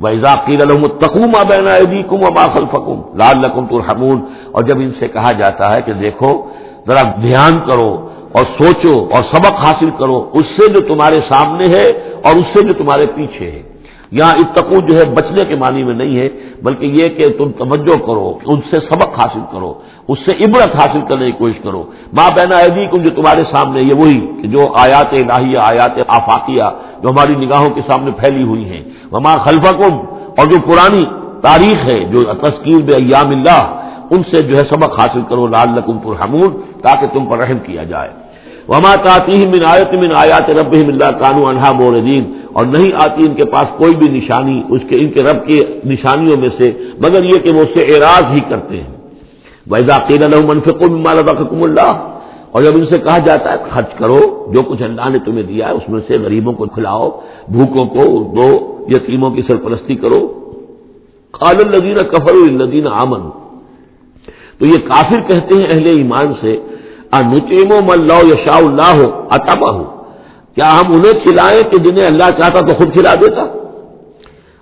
ویزاقی تقوم بینا کم و باخل فکم لال لقم تو اور جب ان سے کہا جاتا ہے کہ دیکھو، ذرا دھیان کرو اور سوچو اور سبق حاصل کرو، اس سے جو تمہارے سامنے ہے اور اس سے جو تمہارے پیچھے ہے۔ یہاں اتقو جو ہے بچنے کے معنی میں نہیں ہے، بلکہ یہ کہ تم توجہ کرو ان سے سبق حاصل کرو، اس سے عبرت حاصل کرنے کی کوشش کرو۔ ماں بہنا ایدی کم جو تمہارے سامنے یہ وہی کہ جو آیات الہیہ، آیات آفاقیہ جو ہماری نگاہوں کے سامنے پھیلی ہوئی ہیں۔ وہ ماں خلفہ اور جو پرانی تاریخ ہے، جو تسکیر بے ایام اللہ، ان سے جو ہے سبق حاصل کرو لال لکم پرحمون تاکہ تم پر رحم کیا جائے۔ وما تاتی من آیت من آیات رب اللہ کانو انہا موردین۔ اور نہیں آتی ان کے پاس کوئی بھی نشانی، اس کے، ان کے رب کی نشانیوں میں سے، مگر یہ کہ وہ اس سے اعراض ہی کرتے ہیں۔ ویزا قید منفق ربکم اللہ اور جب ان سے کہا جاتا ہے، خرچ کرو، جو کچھ اللہ نے تمہیں دیا ہے، اس میں سے غریبوں کو کھلاؤ، بھوکوں کو دو، یتیموں کی سرپرستی کرو۔ قال الدین کفر الدین آمن تو یہ کافر کہتے ہیں اہل ایمان سے نچیم و ملو یشا اللہ ہو اتبا ہو کیا ہم انہیں کھلائیں کہ جنہیں اللہ چاہتا تو خود کھلا دیتا؟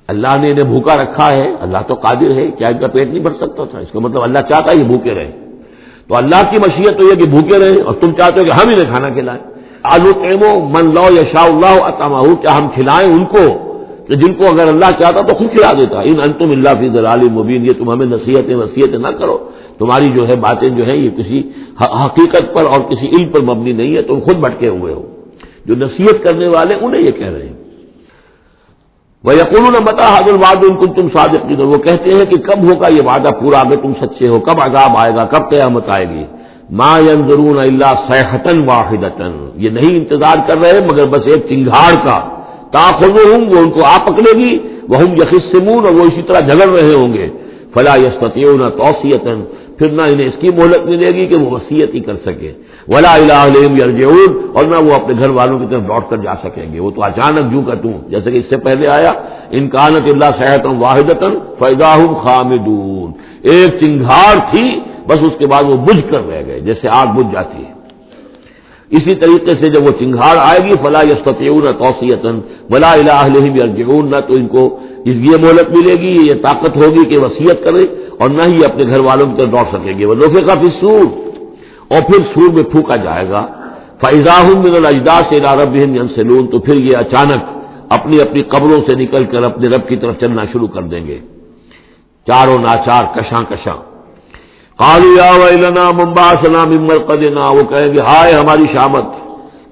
اللہ نے انہیں بھوکا رکھا ہے، اللہ تو قادر ہے، کیا ان کا پیٹ نہیں بھر سکتا تھا؟ اس کا مطلب اللہ چاہتا یہ بھوکے رہے تو اللہ کی مشیت تو یہ کہ بھوکے رہے اور تم چاہتے ہو کہ ہم انہیں کھانا کھلائیں۔ آلو ایمو من لو یشا اللہ اتما کیا ہم کھلائیں ان کو؟ کہ جن کو اگر اللہ چاہتا تو خود کھلا دیتا۔ ان انتم اللہ فی ضلال مبین، یہ تم ہمیں نصیحتیں وصیتیں نہ کرو۔ تمہاری جو ہے باتیں جو ہے یہ کسی حقیقت پر اور کسی علم پر مبنی نہیں ہے، تم خود بھٹکے ہوئے ہو۔ جو نصیحت کرنے والے انہیں یہ کہہ رہے ہیں۔ وہ یقین بتا حاضر واد ان کو تم صادق وہ کہتے ہیں کہ کب ہوگا یہ وعدہ پورا؟ اگر تم سچے ہو، کب عذاب آئے گا؟ کب قیامت آئے گی؟ ما ینظرون اللہ سحتن واحد یہ نہیں انتظار کر رہے، مگر بس ایک چنگاڑ کا۔ تاخذ ہوں وہ ان کو آ پکڑے گی۔ وہ ہم یقین اور وہ اسی طرح جھگڑ رہے ہوں گے۔ فلا یستتی توسیت پھر نہ انہیں اس کی مہلت ملے گی کہ وہ وسیعت ہی کر سکے۔ ولا یرجعون اور نہ وہ اپنے گھر والوں کی طرف لوٹ کر جا سکیں گے۔ وہ تو اچانک جو کا توں جیسے کہ اس سے پہلے آیا انکانت اللہ صحت واحد فیضا خامدون۔ ایک چنگھار تھی، بس اس کے بعد وہ بجھ کر رہ گئے، جیسے آگ بجھ جاتی ہے۔ اسی طریقے سے جب وہ چنگھاڑ آئے گی، فلا یستون توسیت ولا الہم یرجعون نہ تو ان کو اس یہ مہلت ملے گی، یہ طاقت ہوگی کہ وسیعت کرے اور نہ ہی اپنے گھر والوں کی طرف دوڑ سکیں گے وہ لوفے کا پھر سور اور پھر سور میں پھونکا جائے گا۔ فیضا من الجدا سے رب سلون تو پھر یہ اچانک اپنی اپنی قبروں سے نکل کر اپنے رب کی طرف چلنا شروع کر دیں گے۔ چاروں ناچار کشاں کشاں۔ کالو یا ویلنا ممبا سنا ممر وہ کہیں گے، ہائے ہماری شامت،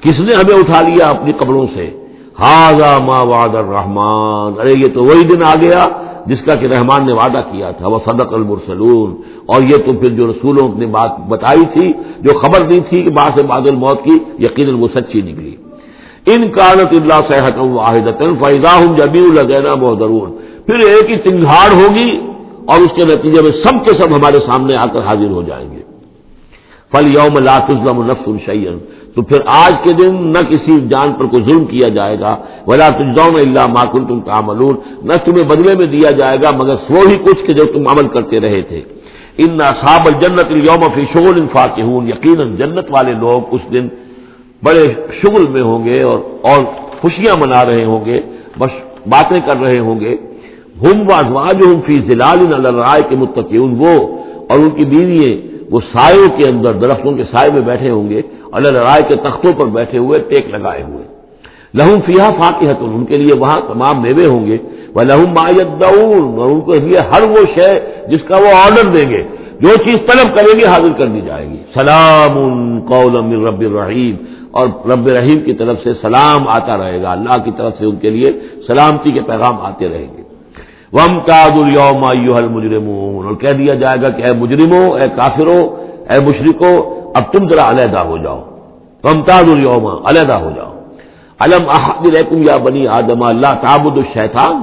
کس نے ہمیں اٹھا لیا اپنی قبروں سے؟ ہاضا ما وعد الرحمان ارے، یہ تو وہی دن آ گیا جس کا کہ رحمان نے وعدہ کیا تھا، وہ صدق المرسلون۔ اور یہ تو پھر جو رسولوں نے بات بتائی تھی، جو خبر دی تھی کہ بعض باد الموت کی، یقیناً وہ سچی نکلی۔ ان کانت اللہ صحت واحد فیضا ہوں جبی الگینا محدرون پھر ایک ہی چنگھاڑ ہوگی اور اس کے نتیجے میں سب کے سب ہمارے سامنے آ کر حاضر ہو جائیں گے۔ فل یوم لا نفس الشعین تو پھر آج کے دن نہ کسی جان پر کوئی ظلم کیا جائے گا۔ ولا تجزون اللہ ماکن تم تعملون۔ نہ تمہیں بدلے میں دیا جائے گا، مگر سو ہی کچھ کہ جو تم عمل کرتے رہے تھے۔ ان صاب الجنت یوم فی شغل انفاق ہوں یقیناً جنت والے لوگ اس دن بڑے شغل میں ہوں گے اور اور خوشیاں منا رہے ہوں گے، بس باتیں کر رہے ہوں گے۔ ہم وازواج ہوں فی ضلال رائے کے متقیون وہ اور ان کی بیوی وہ سایوں کے اندر درختوں کے سائے میں بیٹھے ہوں گے اللہ رائے کے تختوں پر بیٹھے ہوئے، ٹیک لگائے ہوئے۔ لہم فیا فاقی ان کے لیے وہاں تمام میوے ہوں گے۔ وہ لہم اور ان کے لیے ہر وہ شے جس کا وہ آرڈر دیں گے، جو چیز طلب کریں گے، حاضر کر دی جائے گی۔ سلام قول رب الرحیم۔ اور رب رحیم کی طرف سے سلام آتا رہے گا، اللہ کی طرف سے ان کے لیے سلامتی کے پیغام آتے رہیں گے۔ وم تاج الوم المجرمون اور کہہ دیا جائے گا کہ اے مجرموں اے کافرو، اے مشرکو، اب تم ذرا علیحدہ ہو جاؤ۔ وم تاج الوم علیحدہ ہو جاؤ۔ علم احدم یا بنی آدم اللہ تعبد الشیطان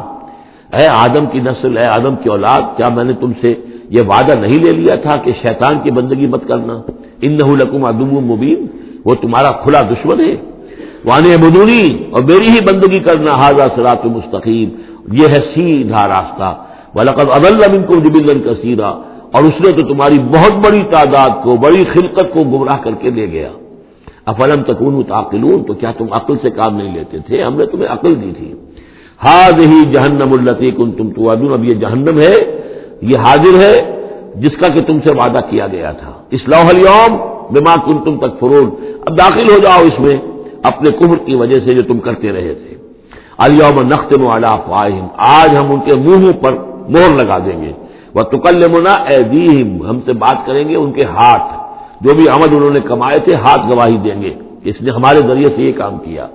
اے آدم کی نسل، اے آدم کی اولاد، کیا میں نے تم سے یہ وعدہ نہیں لے لیا تھا کہ شیطان کی بندگی مت کرنا؟ ان لکم ادم مبین وہ تمہارا کھلا دشمن ہے۔ وانے بدونی اور میری ہی بندگی کرنا۔ حاضہ سرات مستقیم یہ ہے سیدھا راستہ۔ بلکہ اضل ان کو جبل اور اس نے تو تمہاری بہت بڑی تعداد کو، بڑی خلقت کو گمراہ کر کے لے گیا۔ افلم تکون تعقلون؟ تو کیا تم عقل سے کام نہیں لیتے تھے؟ ہم نے تمہیں عقل دی تھی۔ ہاد ہی جہنم التی کن تم تو اب یہ جہنم ہے، یہ حاضر ہے، جس کا کہ تم سے وعدہ کیا گیا تھا۔ اسلح اليوم بما کن تم تک فرون اب داخل ہو جاؤ اس میں، اپنے کفر کی وجہ سے جو تم کرتے رہے تھے۔ الوم نختم والا فاہم آج ہم ان کے منہوں پر مور لگا دیں گے. وہ تکل منا ہم سے بات کریں گے ان کے ہاتھ. جو بھی عمل انہوں نے کمائے تھے، ہاتھ گواہی دیں گے. اس نے ہمارے ذریعے سے یہ کام کیا.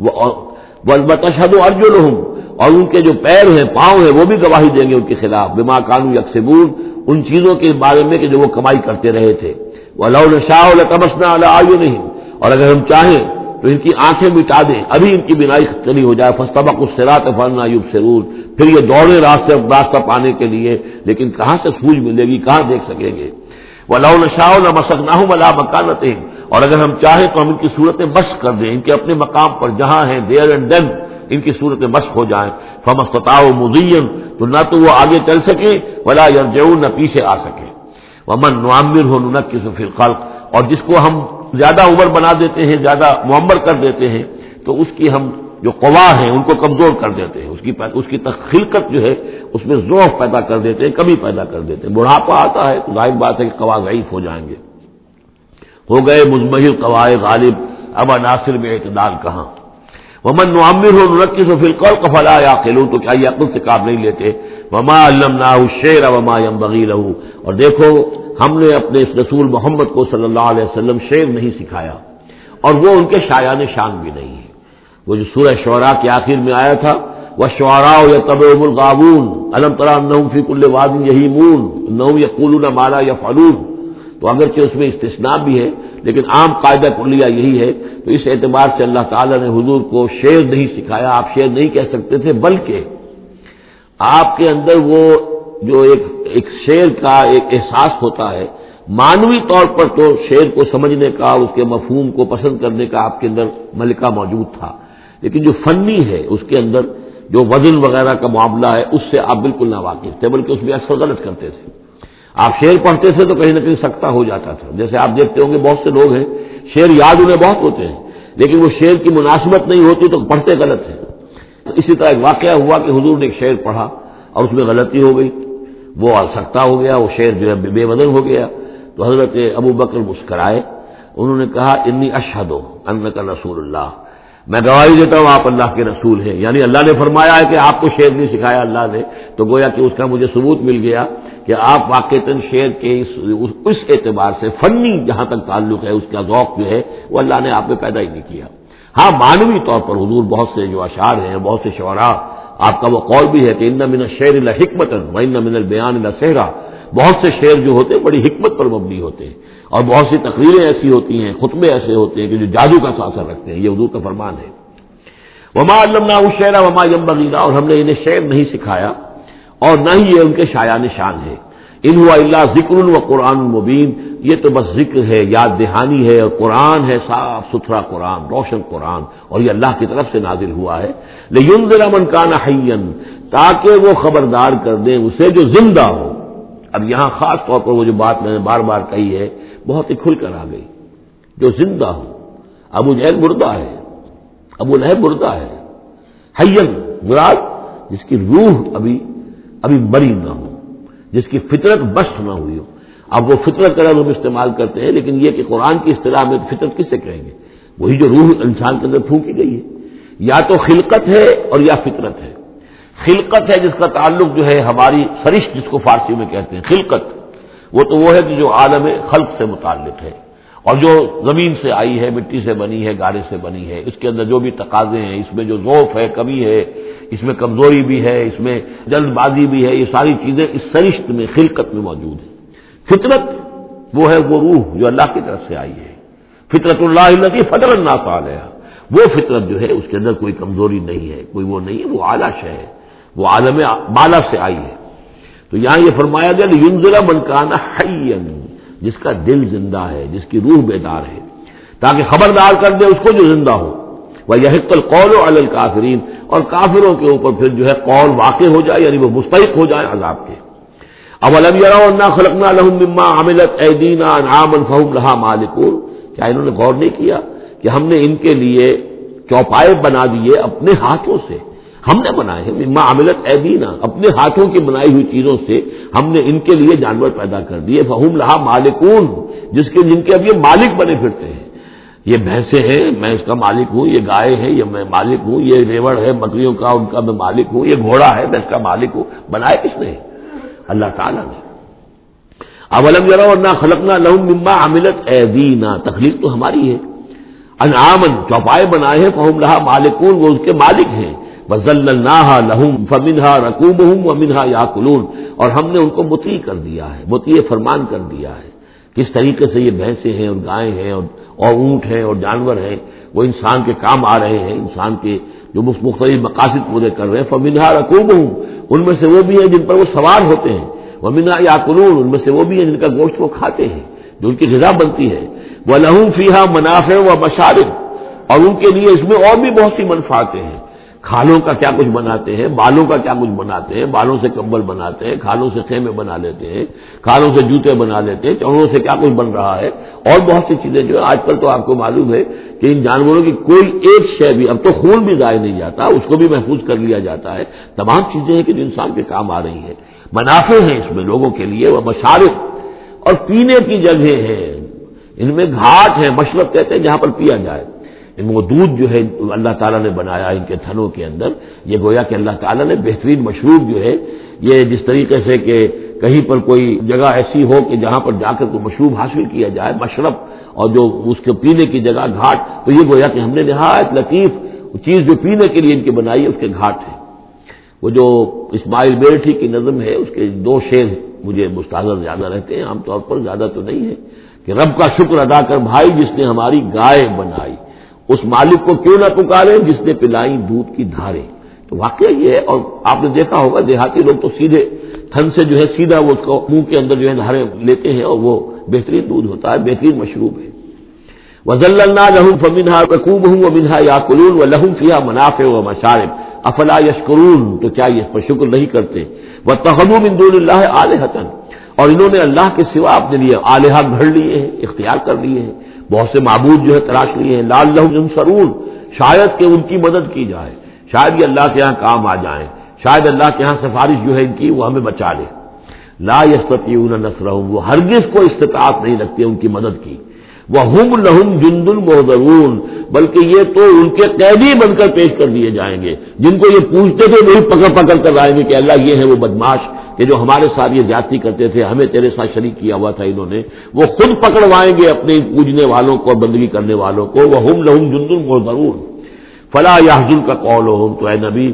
وہ تشہد ارجن ہوں اور ان کے جو پیر ہیں، پاؤں ہیں، وہ بھی گواہی دیں گے ان کے خلاف. بما قانو یکسبون ان چیزوں کے بارے میں کہ جو وہ کمائی کرتے رہے تھے. وہ لو شاہ تمسنا آیو نہیں اور اگر ہم چاہیں تو ان کی آنکھیں مٹا دیں۔ ابھی ان کی بینائی چلی ہو جائے۔ فستبق اس سرات فرنا یوب سرور پھر یہ دوڑے راستے راستہ پانے کے لیے۔ لیکن کہاں سے سوج ملے گی؟ کہاں دیکھ سکیں گے؟ وہ لو نشاؤ نہ مسک نہ ہوں ملا مکانت اور اگر ہم چاہیں تو ہم ان کی صورتیں بس کر دیں۔ ان کے اپنے مقام پر جہاں ہیں دیر اینڈ دین ان کی صورتیں بس ہو جائیں۔ فمستاؤ مزین تو نہ تو وہ آگے چل سکے ولا یرجعون نہ پیچھے آ سکے ومن نعمر ہو نقص فی الخلق۔ اور جس کو ہم زیادہ عمر بنا دیتے ہیں، زیادہ معمر کر دیتے ہیں، تو اس کی ہم جو قوا ہیں، ان کو کمزور کر دیتے ہیں۔ اس کی اس کی تخلقت جو ہے، اس میں ذوق پیدا کر دیتے ہیں، کمی پیدا کر دیتے ہیں۔ بڑھاپا آتا ہے تو ظاہر بات ہے کہ قوا ضعیف ہو جائیں گے۔ ہو گئے مزمحل قواعد غالب، اب عناصر میں اعتدال کہاں؟ ومن نعمر ہو نرقی و فلقول کفلا یا تو کیا یہ عقل سے کام نہیں لیتے؟ وما علم نہ شیر وما یم بغی اور دیکھو، ہم نے اپنے اس رسول محمد کو صلی اللہ علیہ وسلم شیر نہیں سکھایا۔ اور وہ ان کے شایان شان بھی نہیں ہے وہ جو سورہ شعراء کے آخر میں آیا تھا وہ شعرا یا طب الغابون علم ترام فی کل واد یہی مون نو یا مالا یا فلون تو اگرچہ اس میں استثناء بھی ہے، لیکن عام قاعدہ کلیہ یہی ہے۔ تو اس اعتبار سے اللہ تعالیٰ نے حضور کو شعر نہیں سکھایا، آپ شعر نہیں کہہ سکتے تھے، بلکہ آپ کے اندر وہ جو ایک ایک شعر کا ایک احساس ہوتا ہے۔ مانوی طور پر تو شعر کو سمجھنے کا، اس کے مفہوم کو پسند کرنے کا آپ کے اندر ملکہ موجود تھا۔ لیکن جو فنی ہے اس کے اندر، جو وزن وغیرہ کا معاملہ ہے، اس سے آپ بالکل نہ واقف تھے، بلکہ اس میں اکثر غلط کرتے تھے۔ آپ شعر پڑھتے تھے تو کہیں نہ کہیں سکتا ہو جاتا تھا۔ جیسے آپ دیکھتے ہوں گے بہت سے لوگ ہیں شعر یاد انہیں بہت ہوتے ہیں، لیکن وہ شعر کی مناسبت نہیں ہوتی تو پڑھتے غلط ہیں۔ اسی طرح ایک واقعہ ہوا کہ حضور نے ایک شعر پڑھا اور اس میں غلطی ہو گئی۔ وہ سکتا ہو گیا، وہ شعر جو ہے بے بدن ہو گیا۔ تو حضرت ابو بکر مسکرائے، انہوں نے کہا، انی اشہد ہو ان کا رسول اللہ میں گواہی دیتا ہوں آپ اللہ کے رسول ہیں۔ یعنی اللہ نے فرمایا ہے کہ آپ کو شعر نہیں سکھایا اللہ نے۔ تو گویا کہ اس کا مجھے ثبوت مل گیا کہ آپ واقع شعر کے اس اعتبار سے فنی جہاں تک تعلق ہے، اس کا ذوق جو ہے، وہ اللہ نے آپ میں پیدا ہی نہیں کیا۔ ہاں مانوی طور پر حضور بہت سے جو اشعار ہیں، بہت سے شعراء، آپ کا وہ قول بھی ہے کہ ان من شعر اللہ حکمت من البیان اللہ صحرا بہت سے شعر جو ہوتے ہیں بڑی حکمت پر مبنی ہوتے ہیں اور بہت سی تقریریں ایسی ہوتی ہیں، خطبے ایسے ہوتے ہیں کہ جو جادو کا ساسر رکھتے ہیں، یہ حضور کا فرمان ہے۔ وما علمنا شعرا وما یم بغیرہ اور ہم نے انہیں شعر نہیں سکھایا، اور نہ ہی یہ ان کے شایان شان ہے ان ہوا اللہ ذکر و قرآن المبین یہ تو بس ذکر ہے، یاد دہانی ہے، اور قرآن ہے، صاف ستھرا قرآن، روشن قرآن، اور یہ اللہ کی طرف سے نازل ہوا ہے۔ لیکن من کان حین تاکہ وہ خبردار کر دیں، اسے جو زندہ ہو۔ اب یہاں خاص طور پر وہ جو بات میں نے بار بار کہی ہے، بہت ہی کھل کر آ گئی۔ جو زندہ ہو ابو جہل مردہ ہے، ابو لہب مردہ ہے۔ حین، مراد، جس کی روح ابھی ابھی بری نہ ہو، جس کی فطرت بست نہ ہوئی ہو۔ اب وہ فطرت کا ہم استعمال کرتے ہیں، لیکن یہ کہ قرآن کی اصطلاح میں فطرت کس سے کہیں گے؟ وہی جو روح انسان کے اندر پھونکی گئی ہے۔ یا تو خلقت ہے اور یا فطرت ہے۔ خلقت ہے جس کا تعلق جو ہے ہماری سرش جس کو فارسی میں کہتے ہیں، خلقت۔ وہ تو وہ ہے کہ جو عالم خلق سے متعلق ہے۔ اور جو زمین سے آئی ہے، مٹی سے بنی ہے گارے سے بنی ہے، اس کے اندر جو بھی تقاضے ہیں، اس میں جو ذوف ہے، کمی ہے، اس میں کمزوری بھی ہے، اس میں جلد بازی بھی ہے، یہ ساری چیزیں اس سرشت میں، خلقت میں موجود ہیں۔ فطرت وہ ہے، وہ روح جو اللہ کی طرف سے آئی ہے۔ فطرت اللہ اللہ کی فطر اللہ علیہ وہ فطرت جو ہے، اس کے اندر کوئی کمزوری نہیں ہے، کوئی وہ نہیں ہے، وہ اعلیٰ شہ ہے۔ وہ عالم بالا سے آئی ہے۔ تو یہاں یہ فرمایا گیا یونزلہ منکانہ جس کا دل زندہ ہے، جس کی روح بیدار ہے۔ تاکہ خبردار کر دے اس کو جو زندہ ہو۔ وہ یہ قول و الکافرین اور کافروں کے اوپر پھر جو ہے قول واقع ہو جائے یعنی وہ مستحق ہو جائے عذاب کے۔ اب الم خلقنا مما عملت ایدینا انعام فہم رہا مالکور کیا انہوں نے غور نہیں کیا کہ ہم نے ان کے لیے چوپائے بنا دیے اپنے ہاتھوں سے؟ ہم نے بنائے ہیں، مما عملت ایدینا اپنے ہاتھوں کی بنائی ہوئی چیزوں سے ہم نے ان کے لیے جانور پیدا کر دیے۔ فہم لہا مالکون جس کے جن کے اب یہ مالک بنے پھرتے ہیں۔ یہ بھینسیں ہیں، میں اس کا مالک ہوں، یہ گائے ہے یہ میں مالک ہوں، یہ ریوڑ ہے، بکریوں کا ان کا میں مالک ہوں، یہ گھوڑا ہے، میں اس کا مالک ہوں۔ بنائے کس نے؟ اللہ تعالیٰ نے۔ اولم ذرا اور نہ خلقنا لہم مما عملت ایدینا تخلیق تو ہماری ہے۔ انعامن چوپائے بنائے ہیں۔ فہم لہا مالکون، وہ اس کے مالک ہیں۔ بزل لہم فمنہا رقوب ہوں و منہا یا اور ہم نے ان کو متی کر دیا ہے متی فرمان کر دیا ہے۔ کس طریقے سے یہ بھینسیں ہیں اور گائے ہیں اور اور اونٹ ہیں اور جانور ہیں، وہ انسان کے کام آ رہے ہیں، انسان کے جو مختلف مقاصد پورے کر رہے ہیں۔ فمنہا رقوب ہوں ان میں سے وہ بھی ہیں جن پر وہ سوار ہوتے ہیں۔ وہ منہا یا ان میں سے وہ بھی ہیں جن کا گوشت وہ کھاتے ہیں، جو ان کی غذا بنتی ہے۔ وہ لہو فیحا منافع و مشارف اور ان کے لیے اس میں اور بھی بہت سی منفاطیں ہیں۔ کھالوں کا کیا کچھ بناتے ہیں؟ بالوں کا کیا کچھ بناتے ہیں؟ بالوں سے کمبل بناتے ہیں، کھالوں سے خیمے بنا لیتے ہیں، کھالوں سے جوتے بنا لیتے ہیں چڑوں سے کیا کچھ بن رہا ہے؟ اور بہت سی چیزیں جو آج کل تو آپ کو معلوم ہے کہ ان جانوروں کی کوئی ایک شے بھی، اب تو خون بھی ضائع نہیں جاتا، اس کو بھی محفوظ کر لیا جاتا ہے۔ تمام چیزیں ہیں کہ جو انسان کے کام آ رہی ہیں۔ منافع ہیں اس میں لوگوں کے لیے، وہ مشارف اور پینے کی جگہ ہیں۔ ان میں گھاٹ ہے مشرق کہتے ہیں جہاں پر پیا جائے۔ وہ دودھ جو ہے اللہ تعالیٰ نے بنایا ان کے تھنوں کے اندر، یہ گویا کہ اللہ تعالیٰ نے بہترین مشروب جو ہے، یہ جس طریقے سے کہ کہیں پر کوئی جگہ ایسی ہو کہ جہاں پر جا کر کوئی مشروب حاصل کیا جائے، مشرب اور جو اس کے پینے کی جگہ گھاٹ، تو یہ گویا کہ ہم نے نہایت لطیف چیز جو پینے کے لیے ان کی بنائی ہے، اس کے گھاٹ ہے۔ وہ جو اسماعیل بیرٹھی کی نظم ہے، اس کے دو شیر مجھے مستحضر زیادہ رہتے ہیں، عام طور پر زیادہ تو نہیں ہے، کہ رب کا شکر ادا کر بھائی جس نے ہماری گائے بنائی۔ اس مالک کو کیوں نہ پکارے جس نے پلائی دودھ کی دھارے؟ تو واقعہ یہ ہے اور آپ نے دیکھا ہوگا، دیہاتی لوگ تو سیدھے تھن سے جو ہے سیدھا وہ اس کو منہ کے اندر جو ہے دھارے لیتے ہیں اور وہ بہترین دودھ ہوتا ہے، بہترین مشروب ہے۔ وزل اللہ لہم فمنہا رقوب ہوں و منہا یا قلون و لہم فیا منافع و مشارب افلا یشکرون تو کیا یہ پر شکر نہیں کرتے؟ وہ تحم دون اللہ علیہ اور انہوں نے اللہ کے سوا اپنے لیے آلیہ گھڑ لیے ہیں، اختیار کر لیے ہیں۔ بہت سے معبود جو ہے تلاش لیے ہیں لال لہم سرون شاید کہ ان کی مدد کی جائے، شاید یہ اللہ کے یہاں کام آ جائیں، شاید اللہ کے یہاں سفارش جو ہے ان کی وہ ہمیں بچا لے۔ لا یستتی نسر وہ ہرگز کو استطاعت نہیں رکھتے ان کی مدد کی۔ وہ ہم لہم جند المحدرون بلکہ یہ تو ان کے قیدی بن کر پیش کر دیے جائیں گے، جن کو یہ پوچھتے تھے وہی پکڑ پکڑ کر لائیں گے کہ اللہ یہ ہے وہ بدماش کہ جو ہمارے ساتھ یہ جاتی کرتے تھے، ہمیں تیرے ساتھ شریک کیا ہوا تھا انہوں نے، وہ خود پکڑوائیں گے اپنے پوجنے والوں کو، بندگی کرنے والوں کو وہ ہم لہم جند المحدرون فلاح یاحجن کا قول ہو تو اے نبی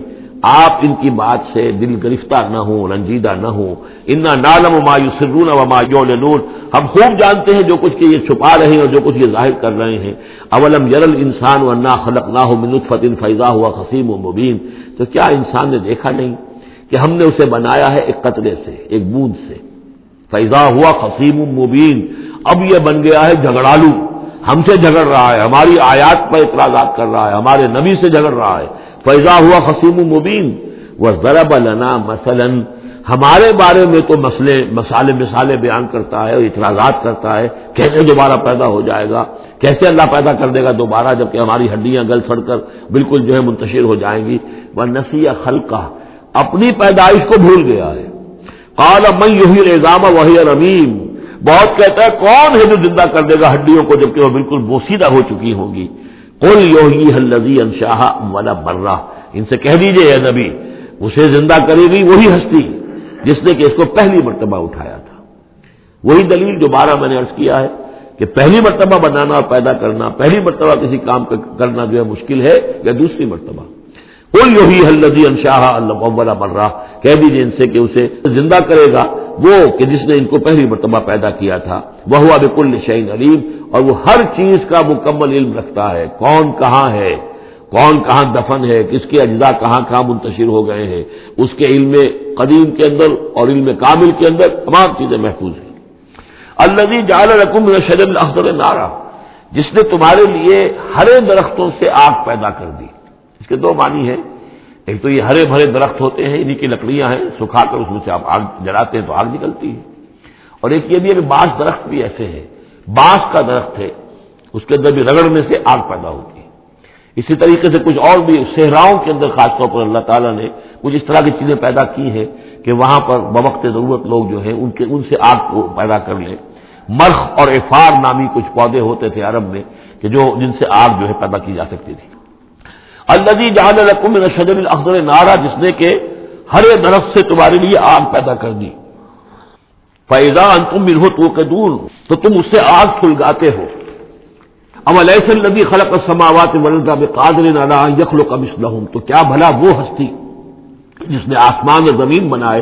آپ ان کی بات سے دل گرفتار نہ ہوں، رنجیدہ نہ ہوں۔ انا نالم ما یسرون و ما یعلنون ہم خوب جانتے ہیں جو کچھ کہ یہ چھپا رہے ہیں اور جو کچھ یہ ظاہر کر رہے ہیں۔ اولم یرل انسان و انا خلق نہ ہو منطفت فیضا ہوا خسیم و مبین۔ تو کیا انسان نے دیکھا نہیں کہ ہم نے اسے بنایا ہے ایک قطرے سے، ایک بوند سے؟ فیضا ہوا خسیم و مبین۔ اب یہ بن گیا ہے جھگڑالو۔ ہم سے جھگڑ رہا ہے، ہماری آیات پر اعتراضات کر رہا ہے، ہمارے نبی سے جھگڑ رہا ہے۔ فیضا ہوا حسیم مبین وہ ضرب النا مثلاً ہمارے بارے میں تو مسئلے مسالے مثالے بیان کرتا ہے اور اعتراضات کرتا ہے کیسے دوبارہ پیدا ہو جائے گا؟ کیسے اللہ پیدا کر دے گا دوبارہ جبکہ ہماری ہڈیاں گل سڑ کر بالکل جو ہے منتشر ہو جائیں گی؟ وہ نسی خلقہ اپنی پیدائش کو بھول گیا ہے۔ قال میں یہی رضام وہی رمیم بہت کہتا ہے، کون ہے جو زندہ کر دے گا ہڈیوں کو جبکہ وہ بالکل بوسیدہ ہو چکی ہوں گی؟ یوگی حلزی انشاہ والا برہ ان سے کہہ دیجیے اے نبی، اسے زندہ کرے گی وہی ہستی جس نے کہ اس کو پہلی مرتبہ اٹھایا تھا۔ وہی دلیل جو بارہ میں نے عرض کیا ہے کہ پہلی مرتبہ بنانا اور پیدا کرنا، پہلی مرتبہ کسی کام کرنا جو ہے مشکل ہے یا دوسری مرتبہ۔ کوئی یوہی حلزی انشاہ اللہ برہ کہہ دیجیے ان سے کہ اسے زندہ کرے گا وہ کہ جس نے ان کو پہلی مرتبہ پیدا کیا تھا وہ ہوا بالکل شعین علیم اور وہ ہر چیز کا مکمل علم رکھتا ہے کون کہاں ہے کون کہاں دفن ہے کس کے اجزاء کہاں کہاں منتشر ہو گئے ہیں اس کے علم قدیم کے اندر اور علم کامل کے اندر تمام چیزیں محفوظ ہیں الدی جال رقم شجن اختر نارا جس نے تمہارے لیے ہرے درختوں سے آگ پیدا کر دی اس کے دو معنی ہیں۔ ایک تو یہ ہرے بھرے درخت ہوتے ہیں انہیں کی لکڑیاں ہیں، سکھا کر اس میں سے آپ آگ جلاتے ہیں تو آگ نکلتی ہے۔ اور ایک یہ بھی ہے کہ بعض درخت بھی ایسے ہیں۔ بانس کا درخت ہے، اس کے اندر بھی رگڑنے سے آگ پیدا ہوتی ہے۔ اسی طریقے سے کچھ اور بھی صحراؤں کے اندر خاص طور پر اللہ تعالیٰ نے کچھ اس طرح کی چیزیں پیدا کی ہیں کہ وہاں پر بوقت ضرورت لوگ جو ہیں، ان کے، ان سے آگ کو پیدا کر لیں۔ مرخ اور افار نامی کچھ پودے ہوتے تھے عرب میں کہ جو، جن سے آگ جو ہے پیدا کی جا سکتی تھی۔ الدی جہاں رقم شجر الاخضر نارا، جس نے کہ ہر درخت سے تمہارے لیے آگ پیدا کر دی۔ فیضا تم ہو تو دور تو تم اس سے آگ سلگاتے ہو۔ اب علیہ النبی خلق سماوات ولدا میں قادر نانا یخل و تو کیا بھلا وہ ہستی جس نے آسمان اور زمین بنائے؟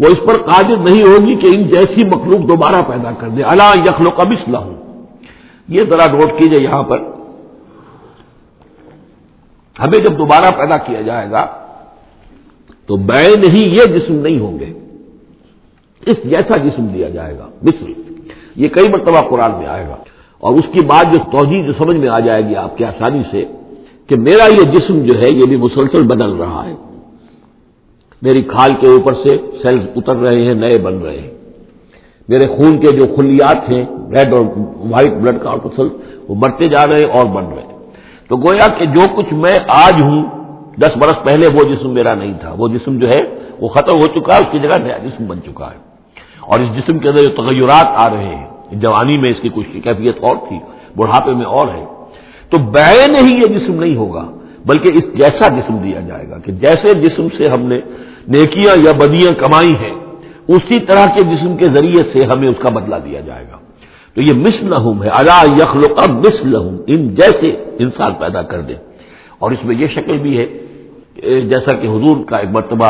وہ اس پر قادر نہیں ہوگی کہ ان جیسی مخلوق دوبارہ پیدا کر دے۔ اللہ یخل و کبش یہ ذرا نوٹ کیجیے یہاں پر۔ ہمیں جب دوبارہ پیدا کیا جائے گا تو بے نہیں یہ جسم نہیں ہوں گے۔ اس جیسا جسم دیا جائے گا۔ مصر یہ کئی مرتبہ قرآن میں آئے گا۔ اور اس کی بات جو توجہ جو سمجھ میں آ جائے گی آپ کے آسانی سے کہ میرا یہ جسم جو ہے یہ بھی مسلسل بدل رہا ہے۔ میری کھال کے اوپر سے سیلز اتر رہے ہیں، نئے بن رہے ہیں۔ میرے خون کے جو خلیات ہیں ریڈ اور وائٹ بلڈ کا وہ بڑھتے جا رہے ہیں اور بن رہے ہیں۔ تو گویا کہ جو کچھ میں آج ہوں، دس برس پہلے وہ جسم میرا نہیں تھا۔ وہ جسم جو ہے، وہ ختم ہو چکا ہے، اس کی جگہ نیا جسم بن چکا ہے۔ اور اس جسم کے اندر جو تغیرات آ رہے ہیں جوانی میں اس کی کچھ کیفیت اور تھی، بڑھاپے میں اور ہے۔ تو بین ہی یہ جسم نہیں ہوگا، بلکہ اس جیسا جسم دیا جائے گا کہ جیسے جسم سے ہم نے نیکیاں یا بدیاں کمائی ہیں، اسی طرح کے جسم کے ذریعے سے ہمیں اس کا بدلہ دیا جائے گا۔ تو یہ مس ہے اللہ یخل کا مس ان جیسے انسان پیدا کر دے۔ اور اس میں یہ شکل بھی ہے جیسا کہ حضور کا ایک مرتبہ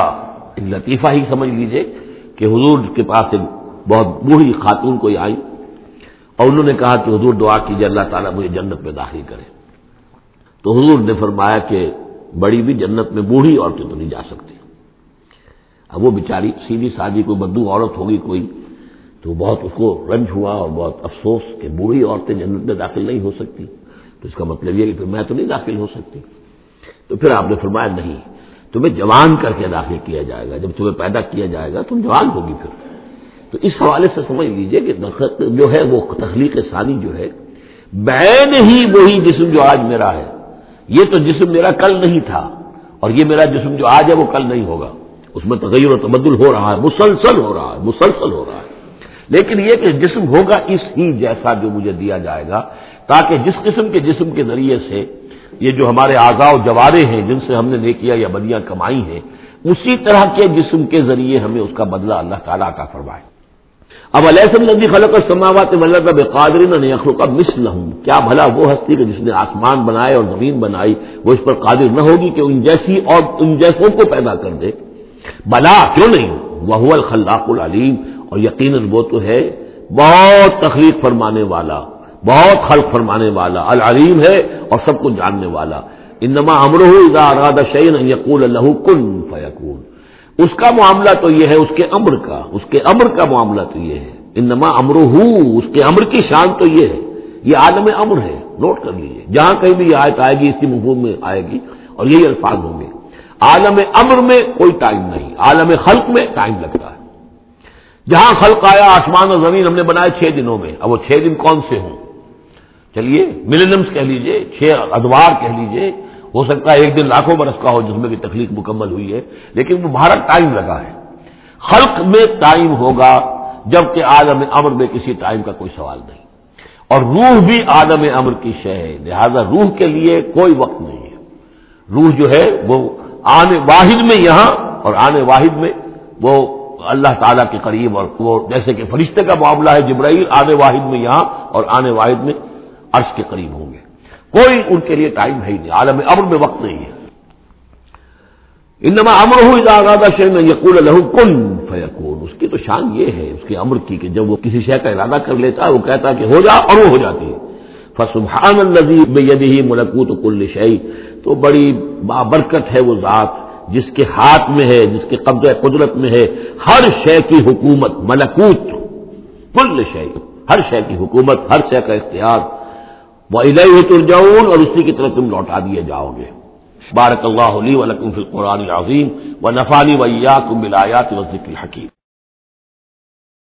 ایک لطیفہ ہی سمجھ لیجیے کہ حضور کے پاس ایک بہت بوڑھی خاتون کوئی آئی اور انہوں نے کہا کہ حضور دعا کیجیے اللہ تعالیٰ مجھے جنت میں داخل کرے۔ تو حضور نے فرمایا کہ بڑی بھی جنت میں بوڑھی عورتیں تو نہیں جا سکتی۔ اب وہ بیچاری سیدھی سادی کوئی بدو عورت ہوگی، کوئی تو بہت اس کو رنج ہوا اور بہت افسوس کہ بوڑھی عورتیں جنت میں داخل نہیں ہو سکتی۔ تو اس کا مطلب یہ کہ پھر میں تو نہیں داخل ہو سکتی۔ تو پھر آپ نے فرمایا نہیں، تمہیں جوان کر کے داخل کیا جائے گا۔ جب تمہیں پیدا کیا جائے گا تم جوان ہوگی پھر۔ تو اس حوالے سے سمجھ لیجیے کہ جو ہے وہ تخلیق ثانی جو ہے، بین ہی وہی جسم جو آج میرا ہے۔ یہ تو جسم میرا کل نہیں تھا اور یہ میرا جسم جو آج ہے وہ کل نہیں ہوگا۔ اس میں تغیر و تبدل ہو رہا ہے، مسلسل ہو رہا ہے، مسلسل ہو رہا ہے۔ لیکن یہ کہ جسم ہوگا اس ہی جیسا جو مجھے دیا جائے گا، تاکہ جس قسم کے جسم کے ذریعے سے یہ جو ہمارے آزا و جوارے ہیں، جن سے ہم نے نیکیا یا بدیاں کمائی ہیں، اسی طرح کے جسم کے ذریعے ہمیں اس کا بدلہ اللہ تعالیٰ کا فرمائے۔ اب علیہ ندی خلق سماوات ملک بے قادرین نے کا مسل ہوں کیا بھلا وہ ہستی کہ جس نے آسمان بنائے اور زمین بنائی، وہ اس پر قادر نہ ہوگی کہ ان جیسی اور ان جیسوں کو پیدا کر دے۔ بلا، کیوں نہیں؟ وہ الخلاق العلیم۔ اور یقیناً وہ تو ہے بہت تخلیق فرمانے والا، بہت خلق فرمانے والا، العلیم ہے اور سب کو جاننے والا۔ انما امرہ اذا اراد شعین یقول اللہ کن فیقول اس کا معاملہ تو یہ ہے، اس کے امر کا، اس کے امر کا معاملہ تو یہ ہے۔ انما امرہ، اس کے امر کی شان تو یہ ہے۔ یہ عالم امر ہے، نوٹ کر لیجیے جہاں کہیں بھی یہ آیت آئے گی اس کی مفہوم میں آئے گی اور یہی الفاظ ہوں گے۔ عالم امر میں کوئی ٹائم نہیں، عالم خلق میں ٹائم لگتا ہے۔ جہاں خلق آیا، آسمان اور زمین ہم نے بنائے چھ دنوں میں۔ اب وہ چھ دن کون سے ہوں؟ چلیے ملینمس کہہ لیجیے، چھ ادوار کہہ لیجیے۔ ہو سکتا ہے ایک دن لاکھوں برس کا ہو جس میں بھی تکلیف مکمل ہوئی ہے، لیکن وہ بھارت ٹائم لگا ہے۔ خلق میں ٹائم ہوگا، جبکہ عالم امر میں کسی ٹائم کا کوئی سوال نہیں۔ اور روح بھی عالم امر کی شہ ہے، لہذا روح کے لیے کوئی وقت نہیں ہے۔ روح جو ہے، وہ آنے واحد میں یہاں اور آنے واحد میں وہ اللہ تعالیٰ کے قریب اور وہ جیسے کہ فرشتے کا معاملہ ہے جبرائیل، آنے واحد میں یہاں اور آنے واحد میں عرش کے قریب ہوں گے۔ کوئی ان کے لیے ٹائم ہے ہی نہیں، عالم امر میں وقت نہیں ہے۔ انما امر ہو ارادہ شہ میں یقول الح کن فیقون اس کی تو شان یہ ہے، اس کے امر کی کہ جب وہ کسی شے کا ارادہ کر لیتا ہے، وہ کہتا ہے کہ ہو جا اور وہ ہو جاتی ہے۔ فسبحان النزیب میں یدی ملکوت کل شعی تو بڑی بابرکت ہے وہ ذات۔ جس کے ہاتھ میں ہے، جس کے قبضہ قدرت میں ہے، ہر شے کی حکومت ملکوت، کل شے، ہر شے کی حکومت، ہر شے کا اختیار۔ وہ ادھر ترجاؤن اور اسی کی طرف تم لوٹا دیے جاؤ گے۔ بارک اللہ علی ولکم فی القرآن العظیم۔ و نفانی ویا کم بلایات و ذکر حکیم